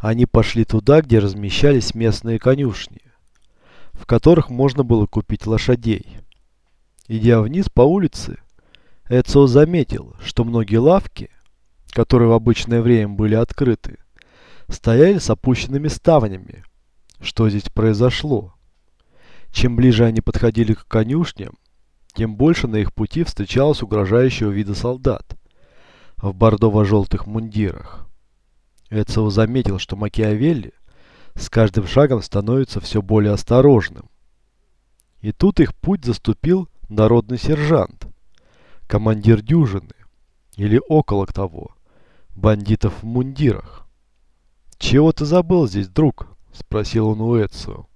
Они пошли туда, где размещались местные конюшни, в которых можно было купить лошадей. Идя вниз по улице, Эцио заметил, что многие лавки, которые в обычное время были открыты, стояли с опущенными ставнями. Что здесь произошло? Чем ближе они подходили к конюшням, тем больше на их пути встречалось угрожающего вида солдат в бордово-желтых мундирах. Эцио заметил, что Макиавелли с каждым шагом становится все более осторожным. И тут их путь заступил народный сержант, командир дюжины, или около того, бандитов в мундирах. «Чего ты забыл здесь, друг?» – спросил он у Эцио.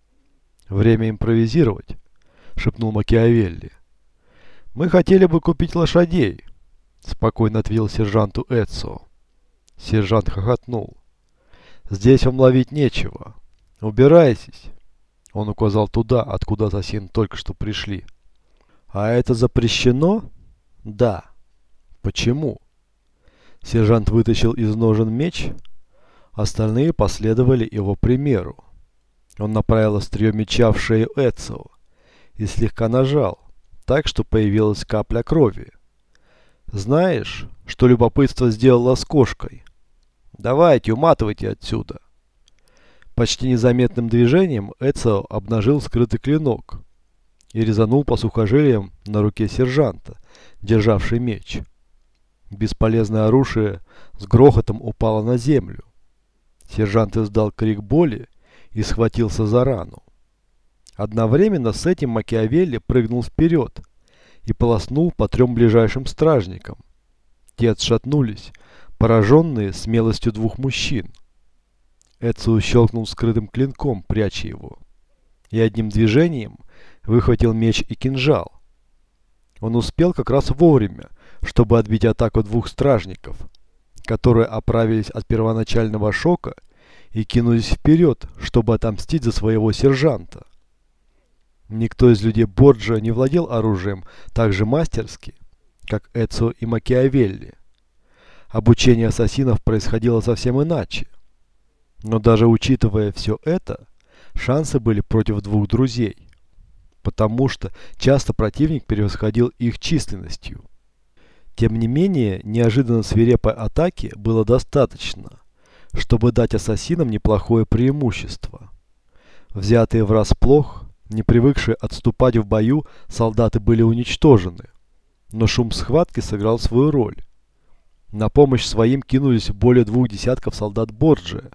«Время импровизировать», – шепнул Макиавелли. «Мы хотели бы купить лошадей», – спокойно ответил сержанту Эцио. Сержант хохотнул. «Здесь вам ловить нечего. Убирайтесь!» Он указал туда, откуда ассасин только что пришли. «А это запрещено?» «Да». «Почему?» Сержант вытащил из ножен меч. Остальные последовали его примеру. Он направил острие меча в шею Эцио и слегка нажал, так что появилась капля крови. «Знаешь, что любопытство сделало с кошкой?» Давайте, уматывайте отсюда. Почти незаметным движением Эцио обнажил скрытый клинок и резанул по сухожилиям на руке сержанта, державший меч. Бесполезное оружие с грохотом упало на землю. Сержант издал крик боли и схватился за рану. Одновременно с этим Макиавелли прыгнул вперед и полоснул по трем ближайшим стражникам. Те отшатнулись, пораженные смелостью двух мужчин. Эцио щелкнул скрытым клинком, пряча его, и одним движением выхватил меч и кинжал. Он успел как раз вовремя, чтобы отбить атаку двух стражников, которые оправились от первоначального шока и кинулись вперед, чтобы отомстить за своего сержанта. Никто из людей Борджа не владел оружием так же мастерски, как Эцио и Макиавелли. Обучение ассасинов происходило совсем иначе. Но даже учитывая все это, шансы были против двух друзей. Потому что часто противник превосходил их численностью. Тем не менее, неожиданно свирепой атаки было достаточно, чтобы дать ассасинам неплохое преимущество. Взятые врасплох, не привыкшие отступать в бою, солдаты были уничтожены. Но шум схватки сыграл свою роль. На помощь своим кинулись более двух десятков солдат Борджия.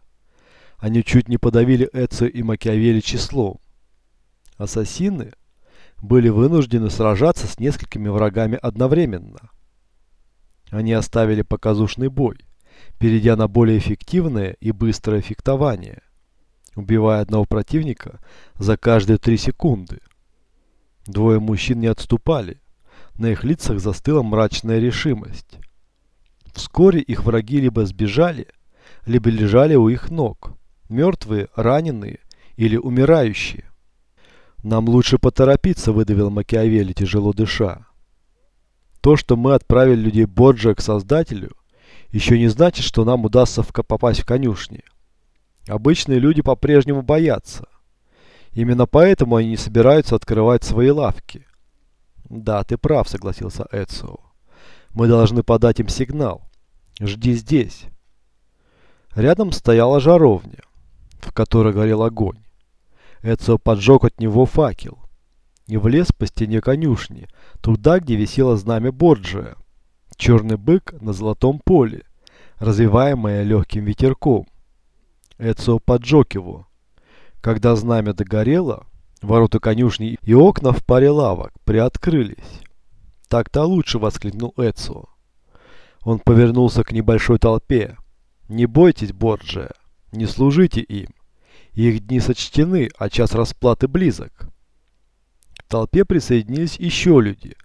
Они чуть не подавили Эцио и Макиавелли числом. Ассасины были вынуждены сражаться с несколькими врагами одновременно. Они оставили показушный бой, перейдя на более эффективное и быстрое фехтование, убивая одного противника за каждые три секунды. Двое мужчин не отступали, на их лицах застыла мрачная решимость. Вскоре их враги либо сбежали, либо лежали у их ног, мертвые, раненые или умирающие. «Нам лучше поторопиться», — выдавил Макиавелли, тяжело дыша. «То, что мы отправили людей Боджа к Создателю, еще не значит, что нам удастся попасть в конюшни. Обычные люди по-прежнему боятся. Именно поэтому они не собираются открывать свои лавки». «Да, ты прав», — согласился Эцио. «Мы должны подать им сигнал. Жди здесь. Рядом стояла жаровня, в которой горел огонь. Эцио поджег от него факел и влез по стене конюшни, туда, где висело знамя Борджия. Черный бык на золотом поле, развиваемое легким ветерком. Эцио поджег его. Когда знамя догорело, ворота конюшни и окна в паре лавок приоткрылись. «Так-то лучше!» — воскликнул Эцио. Он повернулся к небольшой толпе. «Не бойтесь, Борджия, не служите им. Их дни сочтены, а час расплаты близок». К толпе присоединились еще люди.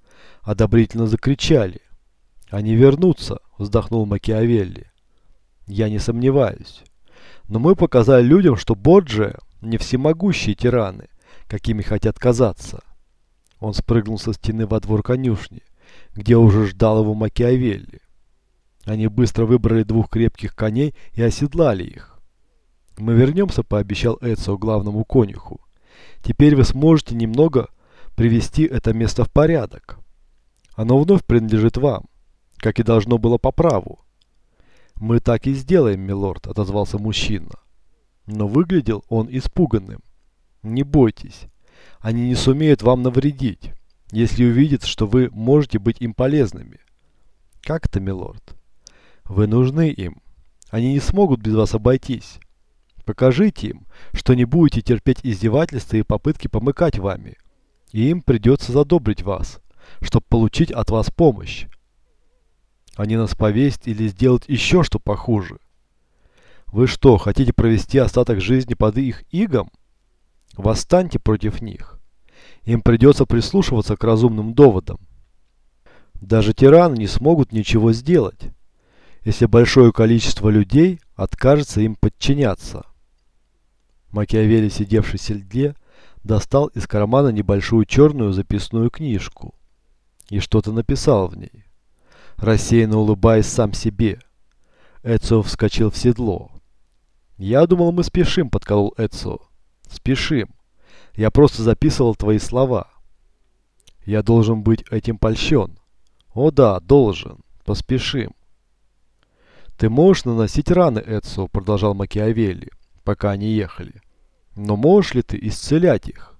Одобрительно закричали. «Они вернутся», — вздохнул Макиавелли. «Я не сомневаюсь. Но мы показали людям, что Борджия не всемогущие тираны, какими хотят казаться». Он спрыгнул со стены во двор конюшни, где уже ждал его Макиавелли. Они быстро выбрали двух крепких коней и оседлали их. Мы вернемся, пообещал Эцио главному конюху. Теперь вы сможете немного привести это место в порядок. Оно вновь принадлежит вам, как и должно было по праву. Мы так и сделаем, милорд, отозвался мужчина. Но выглядел он испуганным. Не бойтесь, они не сумеют вам навредить, если увидят, что вы можете быть им полезными. Как это, милорд? Вы нужны им. Они не смогут без вас обойтись. Покажите им, что не будете терпеть издевательства и попытки помыкать вами. И им придется задобрить вас, чтобы получить от вас помощь. Они нас повесят или сделают еще что похуже. Вы что, хотите провести остаток жизни под их игом? Восстаньте против них. Им придется прислушиваться к разумным доводам. Даже тираны не смогут ничего сделать, если большое количество людей откажется им подчиняться. Макиавелли, сидевший в седле, достал из кармана небольшую черную записную книжку и что-то написал в ней. Рассеянно улыбаясь сам себе, Эцио вскочил в седло. «Я думал, мы спешим», — подколол Эцио. «Спешим. Я просто записывал твои слова. Я должен быть этим польщен. О да, должен. Поспешим». «Ты можешь наносить раны, Эцио», — продолжал Макиавелли, пока они ехали. Но можешь ли ты исцелять их?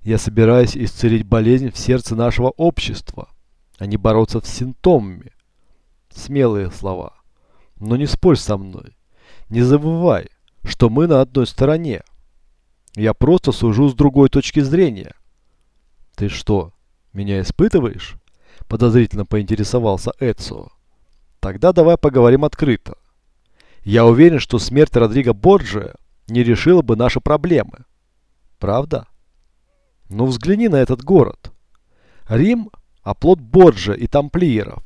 Я собираюсь исцелить болезнь в сердце нашего общества, а не бороться с симптомами. Смелые слова. Но не спорь со мной. Не забывай, что мы на одной стороне. Я просто сужу с другой точки зрения. Ты что, меня испытываешь? Подозрительно поинтересовался Эцио. Тогда давай поговорим открыто. Я уверен, что смерть Родриго Борджия не решила бы наши проблемы. Правда? Ну взгляни на этот город. Рим – оплот Борджа и тамплиеров.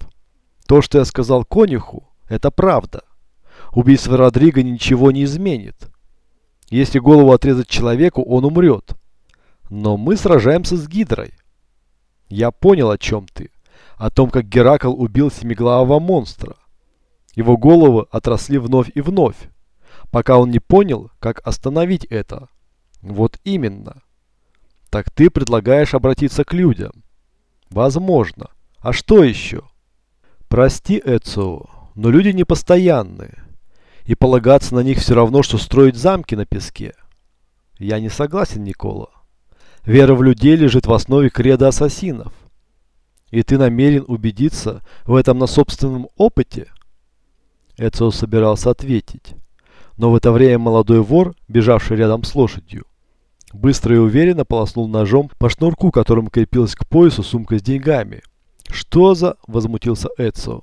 То, что я сказал конюху, это правда. Убийство Родриго ничего не изменит. Если голову отрезать человеку, он умрет. Но мы сражаемся с Гидрой. Я понял, о чем ты. О том, как Геракл убил семиглавого монстра. Его головы отросли вновь и вновь пока он не понял, как остановить это. Вот именно. Так ты предлагаешь обратиться к людям. Возможно. А что еще? Прости, Эцио, но люди непостоянные. И полагаться на них все равно, что строить замки на песке. Я не согласен, Никола. Вера в людей лежит в основе креда ассасинов. И ты намерен убедиться в этом на собственном опыте? Эцио собирался ответить. Но в это время молодой вор, бежавший рядом с лошадью, быстро и уверенно полоснул ножом по шнурку, которым крепилась к поясу сумка с деньгами. «Что за...» – возмутился Эцио.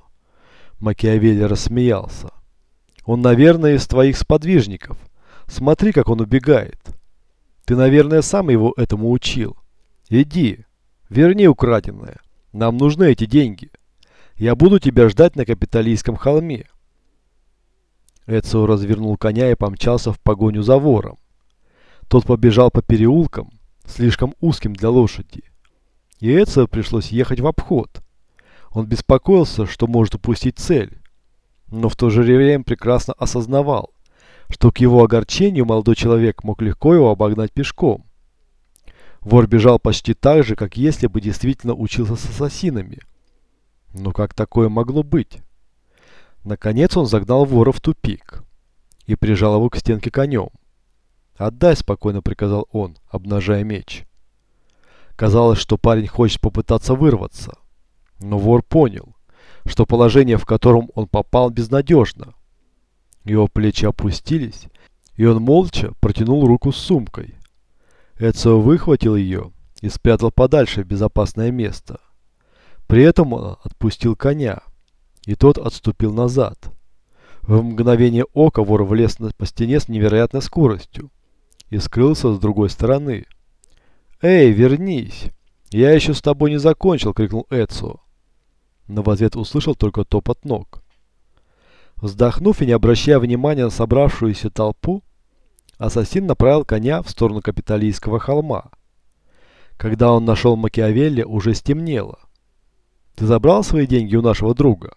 Макиавелли рассмеялся. «Он, наверное, из твоих сподвижников. Смотри, как он убегает. Ты, наверное, сам его этому учил. Иди, верни украденное. Нам нужны эти деньги. Я буду тебя ждать на капиталистском холме». Эцио развернул коня и помчался в погоню за вором. Тот побежал по переулкам, слишком узким для лошади. И Эцио пришлось ехать в обход. Он беспокоился, что может упустить цель. Но в то же время прекрасно осознавал, что к его огорчению молодой человек мог легко его обогнать пешком. Вор бежал почти так же, как если бы действительно учился с ассасинами. Но как такое могло быть? Наконец он загнал вора в тупик и прижал его к стенке конем. «Отдай», — спокойно приказал он, обнажая меч. Казалось, что парень хочет попытаться вырваться. Но вор понял, что положение, в котором он попал, безнадежно. Его плечи опустились, и он молча протянул руку с сумкой. Эцио выхватил ее и спрятал подальше в безопасное место. При этом он отпустил коня и тот отступил назад. В мгновение ока вор влез по стене с невероятной скоростью и скрылся с другой стороны. «Эй, вернись! Я еще с тобой не закончил!» — крикнул Эцио. Но в ответ услышал только топот ног. Вздохнув и не обращая внимания на собравшуюся толпу, ассасин направил коня в сторону капиталийского холма. Когда он нашел Макиавелли, уже стемнело. «Ты забрал свои деньги у нашего друга?»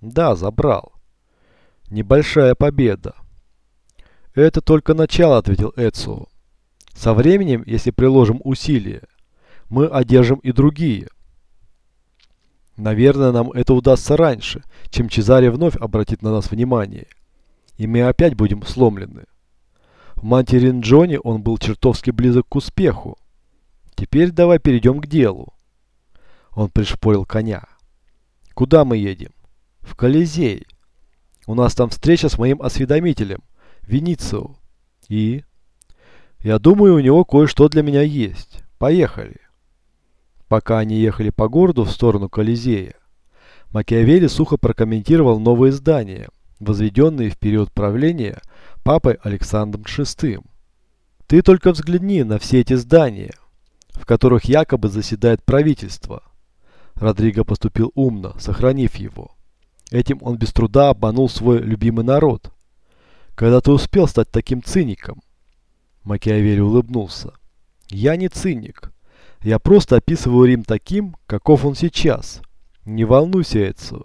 Да, забрал. Небольшая победа. «Это только начало», — ответил Эцио. «Со временем, если приложим усилия, мы одержим и другие». Наверное, нам это удастся раньше, чем Чезаре вновь обратит на нас внимание. И мы опять будем сломлены. В Мантеринджоне он был чертовски близок к успеху. Теперь давай перейдем к делу. Он пришпорил коня. Куда мы едем? В Колизей. У нас там встреча с моим осведомителем, Веницио. И? Я думаю, у него кое-что для меня есть. Поехали. Пока они ехали по городу в сторону Колизея, Макиавелли сухо прокомментировал новые здания, возведенные в период правления папой Александром VI. Ты только взгляни на все эти здания, в которых якобы заседает правительство. Родриго поступил умно, сохранив его. Этим он без труда обманул свой любимый народ. Когда ты успел стать таким циником? Макиавелли улыбнулся. Я не циник. Я просто описываю Рим таким, каков он сейчас. Не волнуйся, Эцио.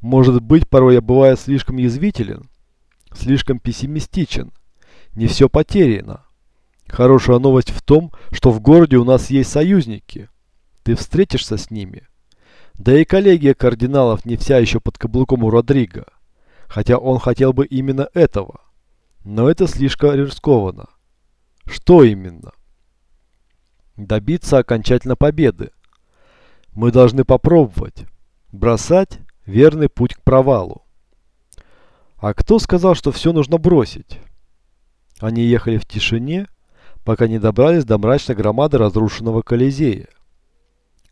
Может быть, порой я бываю слишком язвителен, слишком пессимистичен. Не все потеряно. Хорошая новость в том, что в городе у нас есть союзники. Ты встретишься с ними. Да и коллегия кардиналов не вся еще под каблуком у Родриго. Хотя он хотел бы именно этого. Но это слишком рискованно. Что именно? Добиться окончательно победы. Мы должны попробовать. Бросать – верный путь к провалу. А кто сказал, что все нужно бросить? Они ехали в тишине, пока не добрались до мрачной громады разрушенного Колизея.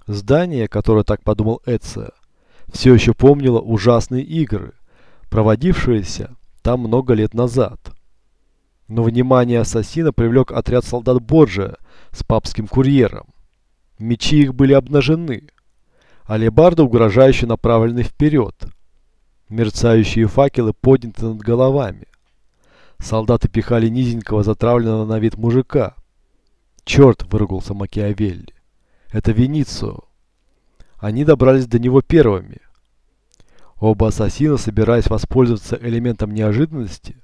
Здание, которое так подумал Эция, все еще помнило ужасные игры, проводившиеся там много лет назад. Но внимание ассасина привлек отряд солдат Борджия с папским курьером. Мечи их были обнажены. Алебарды угрожающе направлены вперед. Мерцающие факелы подняты над головами. Солдаты пихали низенького затравленного на вид мужика. «Черт!» – выругался Макиавелли. «Это Веницио!» Они добрались до него первыми. Оба ассасина, собираясь воспользоваться элементом неожиданности,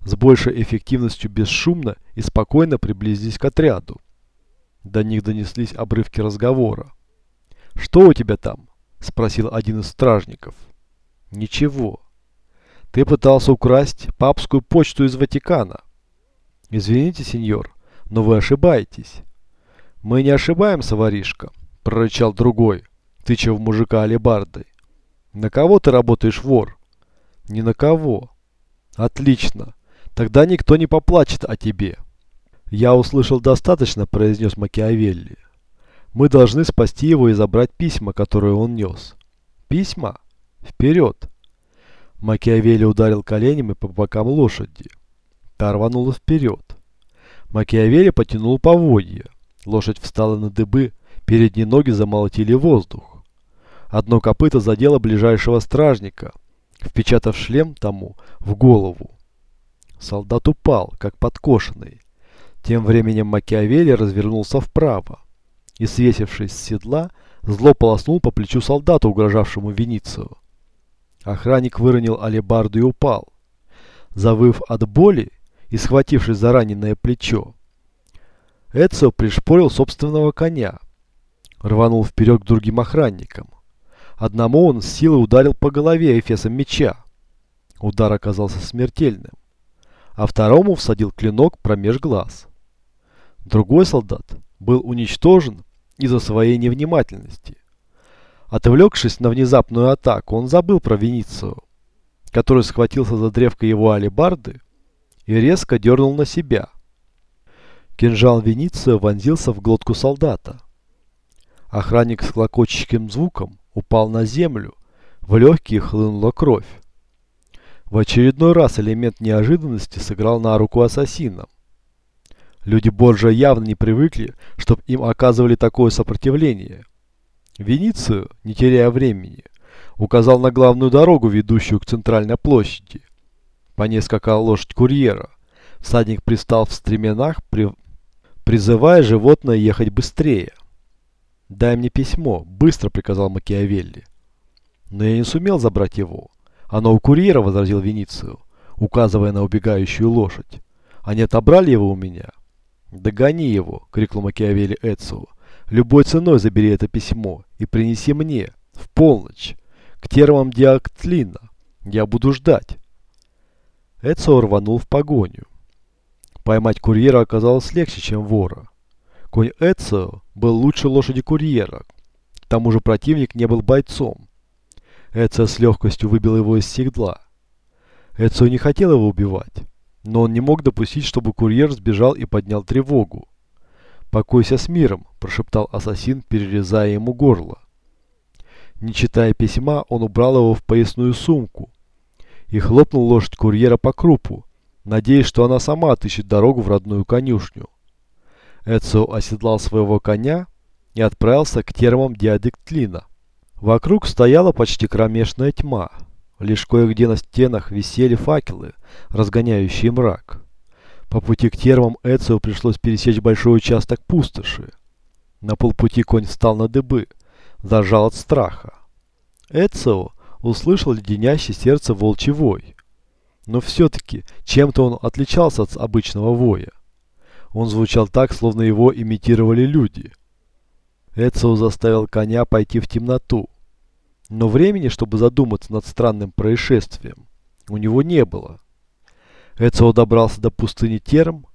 с большей эффективностью бесшумно и спокойно приблизились к отряду. До них донеслись обрывки разговора. «Что у тебя там?» – спросил один из стражников. «Ничего. Ты пытался украсть папскую почту из Ватикана». «Извините, сеньор, но вы ошибаетесь». «Мы не ошибаемся, воришка», – прорычал другой, тыча в мужика алебардой. «На кого ты работаешь, вор?» «Ни на кого». «Отлично. Тогда никто не поплачет о тебе. Я услышал достаточно, произнес Макиавелли. Мы должны спасти его и забрать письма, которые он нес. Письма? Вперед! Макиавелли ударил коленями по бокам лошади. Та рванула вперед. Макиавелли потянул поводья. Лошадь встала на дыбы, передние ноги замолотили воздух. Одно копыто задело ближайшего стражника, впечатав шлем тому в голову. Солдат упал, как подкошенный. Тем временем Макиавелли развернулся вправо и, свесившись с седла, зло полоснул по плечу солдату, угрожавшему Веницию. Охранник выронил алебарду и упал. Завыв от боли и схватившись за раненое плечо, Эцио пришпорил собственного коня, рванул вперед к другим охранникам. Одному он с силой ударил по голове эфесом меча. Удар оказался смертельным а второму всадил клинок промеж глаз. Другой солдат был уничтожен из-за своей невнимательности. Отвлекшись на внезапную атаку, он забыл про Веницию, который схватился за древко его алебарды и резко дернул на себя. Кинжал Вениция вонзился в глотку солдата. Охранник с клокочущим звуком упал на землю, в легкие хлынула кровь. В очередной раз элемент неожиданности сыграл на руку ассасина. Люди Борджа явно не привыкли, чтобы им оказывали такое сопротивление. Веницию, не теряя времени, указал на главную дорогу, ведущую к центральной площади. По ней скакала лошадь курьера. Всадник пристал в стременах, при... призывая животное ехать быстрее. «Дай мне письмо», — быстро приказал Макиавелли. Но я не сумел забрать его. «Оно у курьера», — возразил Веницию. указывая на убегающую лошадь. «Они отобрали его у меня?» «Догони его!» — крикнул Макиавелли Эцио. «Любой ценой забери это письмо и принеси мне, в полночь, к термам Диактлина. Я буду ждать». Эцио рванул в погоню. Поймать курьера оказалось легче, чем вора. Конь Эцио был лучше лошади курьера. К тому же противник не был бойцом. Эцио с легкостью выбил его из седла. Эцио не хотел его убивать, но он не мог допустить, чтобы курьер сбежал и поднял тревогу. «Покойся с миром», – прошептал ассасин, перерезая ему горло. Не читая письма, он убрал его в поясную сумку и хлопнул лошадь курьера по крупу, надеясь, что она сама отыщет дорогу в родную конюшню. Эцио оседлал своего коня и отправился к термам Диадектлина. Вокруг стояла почти кромешная тьма. Лишь кое-где на стенах висели факелы, разгоняющие мрак. По пути к термам Эцио пришлось пересечь большой участок пустоши. На полпути конь встал на дыбы, зажал от страха. Эцио услышал леденящий сердце волчий вой. Но все-таки чем-то он отличался от обычного воя. Он звучал так, словно его имитировали люди. Эцио заставил коня пойти в темноту. Но времени, чтобы задуматься над странным происшествием, у него не было. Эцио добрался до пустыни Терм.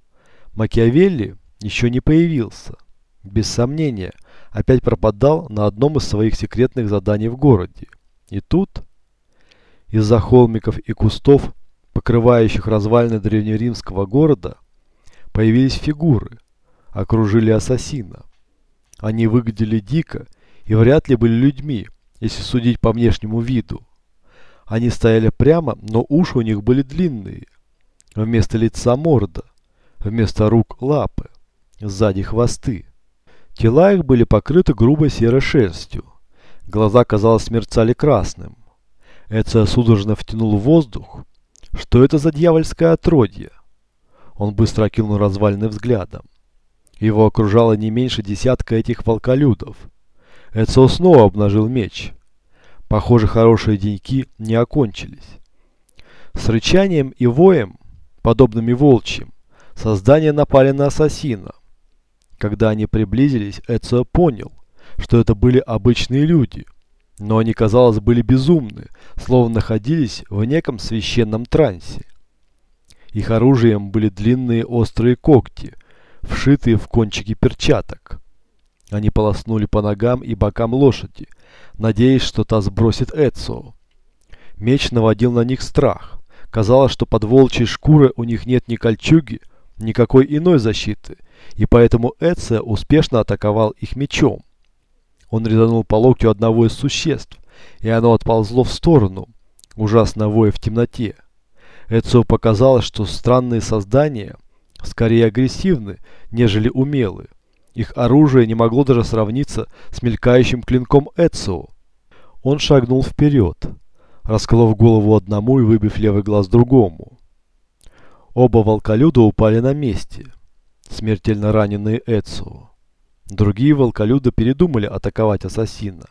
Макиавелли еще не появился. Без сомнения, опять пропадал на одном из своих секретных заданий в городе. И тут, из-за холмиков и кустов, покрывающих развалины древнеримского города, появились фигуры, окружили ассасина. Они выглядели дико и вряд ли были людьми, если судить по внешнему виду. Они стояли прямо, но уши у них были длинные. Вместо лица морда, вместо рук лапы, сзади хвосты. Тела их были покрыты грубой серой шерстью. Глаза, казалось, мерцали красным. Эцио судорожно втянул воздух. Что это за дьявольское отродье? Он быстро окинул развалины взглядом. Его окружало не меньше десятка этих волколюдов. Эцио снова обнажил меч. Похоже, хорошие деньки не окончились. С рычанием и воем, подобными волчьим, создания напали на ассасина. Когда они приблизились, Эцио понял, что это были обычные люди. Но они, казалось, были безумны, словно находились в неком священном трансе. Их оружием были длинные острые когти, вшитые в кончики перчаток. Они полоснули по ногам и бокам лошади, надеясь, что та сбросит Эцио. Меч наводил на них страх. Казалось, что под волчьей шкурой у них нет ни кольчуги, никакой иной защиты, и поэтому Эцио успешно атаковал их мечом. Он резанул по локтю одного из существ, и оно отползло в сторону, ужасно воя в темноте. Эцио показалось, что странные создания скорее агрессивны, нежели умелы. Их оружие не могло даже сравниться с мелькающим клинком Эцио. Он шагнул вперед, расколов голову одному и выбив левый глаз другому. Оба волколюда упали на месте, смертельно раненые Эцио. Другие волколюды передумали атаковать ассасина.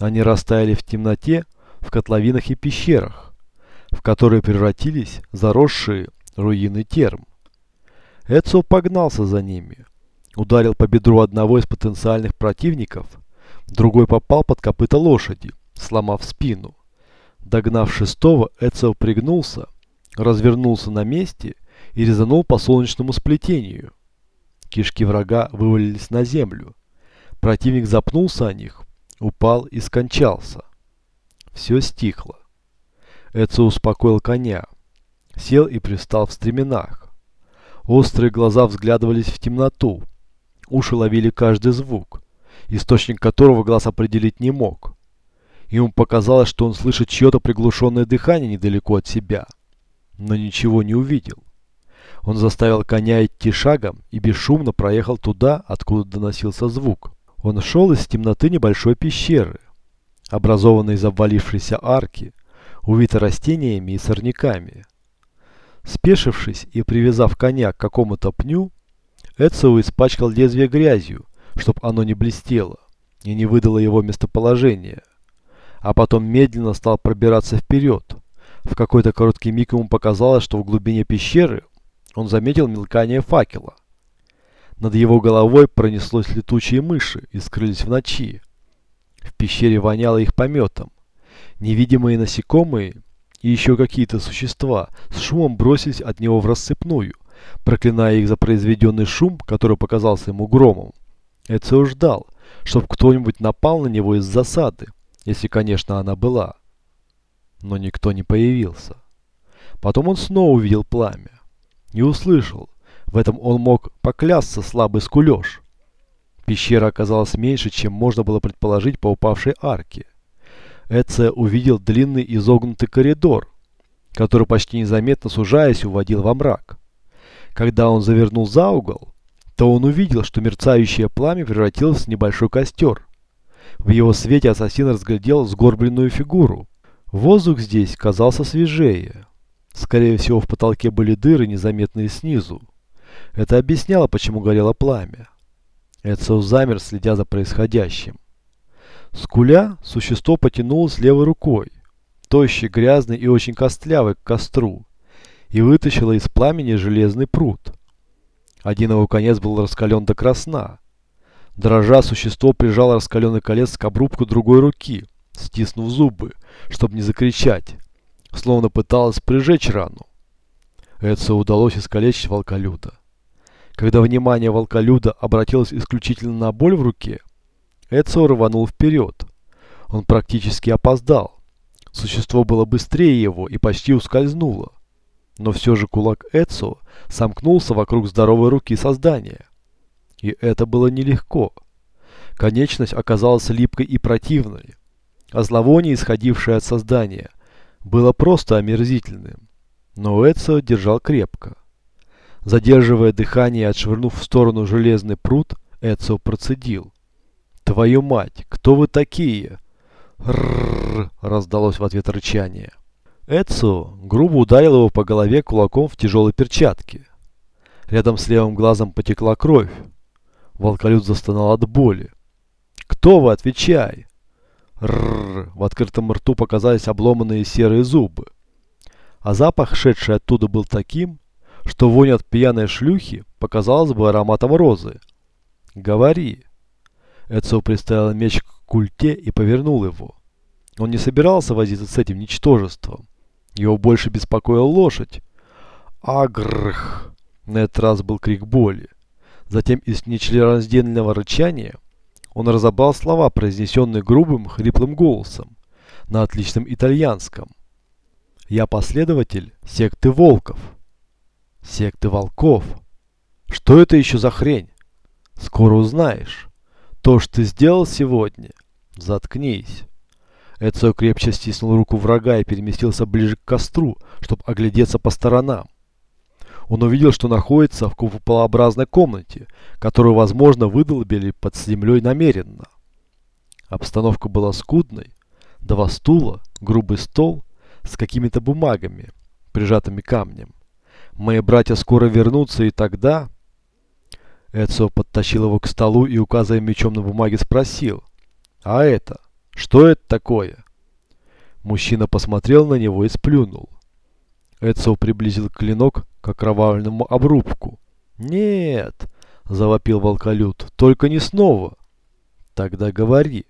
Они растаяли в темноте, в котловинах и пещерах, в которые превратились заросшие руины терм. Эцио погнался за ними, ударил по бедру одного из потенциальных противников, другой попал под копыта лошади, сломав спину. Догнав шестого, Эцио пригнулся, развернулся на месте и резанул по солнечному сплетению. Кишки врага вывалились на землю. Противник запнулся о них, упал и скончался. Все стихло. Эцио успокоил коня, сел и пристал в стременах. Острые глаза взглядывались в темноту, уши ловили каждый звук, источник которого глаз определить не мог. Ему показалось, что он слышит чье-то приглушенное дыхание недалеко от себя, но ничего не увидел. Он заставил коня идти шагом и бесшумно проехал туда, откуда доносился звук. Он шел из темноты небольшой пещеры, образованной из обвалившейся арки, увитой растениями и сорняками. Спешившись и привязав коня к какому-то пню, Эцио испачкал лезвие грязью, чтобы оно не блестело и не выдало его местоположение, а потом медленно стал пробираться вперед, В какой-то короткий миг ему показалось, что в глубине пещеры он заметил мелькание факела. Над его головой пронеслось летучие мыши и скрылись в ночи. В пещере воняло их пометом. Невидимые насекомые и еще какие-то существа с шумом бросились от него в рассыпную, проклиная их за произведенный шум, который показался ему громом. Эцио ждал, чтоб кто-нибудь напал на него из засады, если, конечно, она была. Но никто не появился. Потом он снова увидел пламя. И услышал, в этом он мог поклясться слабый скулеж. Пещера оказалась меньше, чем можно было предположить по упавшей арке. Эце увидел длинный изогнутый коридор, который почти незаметно сужаясь уводил во мрак. Когда он завернул за угол, то он увидел, что мерцающее пламя превратилось в небольшой костер. В его свете ассасин разглядел сгорбленную фигуру. Воздух здесь казался свежее. Скорее всего, в потолке были дыры, незаметные снизу. Это объясняло, почему горело пламя. Эцио замер, следя за происходящим. Скуля, существо потянулось левой рукой, тощий, грязный и очень костлявый к костру, и вытащило из пламени железный пруд. Один его конец был раскален до красна. Дрожа, существо прижало раскаленный колец к обрубку другой руки, стиснув зубы, чтобы не закричать, словно пыталось прижечь рану. Эдсо удалось искалечить волколюда. Когда внимание волколюда обратилось исключительно на боль в руке, Эдсо рванул вперед. Он практически опоздал. Существо было быстрее его и почти ускользнуло. Но все же кулак Эдсо сомкнулся вокруг здоровой руки создания. И это было нелегко. Конечность оказалась липкой и противной, а зловоние, исходившее от создания, было просто омерзительным. Но Эдсо держал крепко. Задерживая дыхание и отшвырнув в сторону железный пруд, Эдсо процедил. «Твою мать, кто вы такие?» «Ррррр!» – раздалось в ответ рычание. Эдсо грубо ударил его по голове кулаком в тяжелой перчатке. Рядом с левым глазом потекла кровь. Волколют застонал от боли. «Кто вы? Отвечай!» Рррр! В открытом рту показались обломанные серые зубы. А запах, шедший оттуда, был таким, что вонь от пьяной шлюхи показалась бы ароматом розы. «Говори!» Эдсо приставил меч к культе и повернул его. Он не собирался возиться с этим ничтожеством. Его больше беспокоила лошадь. «Агрх!» На этот раз был крик боли. Затем из нечленораздельного рычания он разобрал слова, произнесенные грубым, хриплым голосом на отличном итальянском. «Я последователь секты волков». «Секты волков? Что это еще за хрень?» «Скоро узнаешь. То, что ты сделал сегодня, заткнись». Эцио крепче стиснул руку врага и переместился ближе к костру, чтобы оглядеться по сторонам. Он увидел, что находится в куполообразной комнате, которую, возможно, выдолбили под землей намеренно. Обстановка была скудной. Два стула, грубый стол с какими-то бумагами, прижатыми камнем. Мои братья скоро вернутся, и тогда... Эцио подтащил его к столу и, указывая мечом на бумаге, спросил. «А это? Что это такое?» Мужчина посмотрел на него и сплюнул. Эцио приблизил клинок к окровавленному обрубку. «Нет!» – завопил волколют. «Только не снова!» «Тогда говори!»